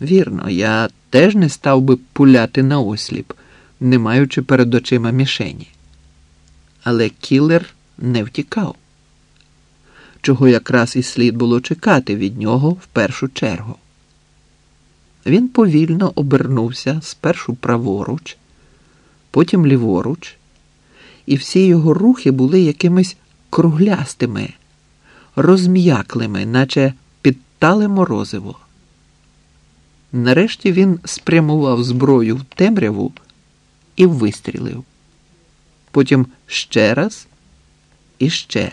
Вірно, я теж не став би пуляти на осліп, не маючи перед очима мішені. Але кілер не втікав, чого якраз і слід було чекати від нього в першу чергу. Він повільно обернувся спершу праворуч, потім ліворуч, і всі його рухи були якимись круглястими, розм'яклими, наче підтале морозиво. Нарешті він спрямував зброю в темряву і вистрілив. Потім ще раз і ще.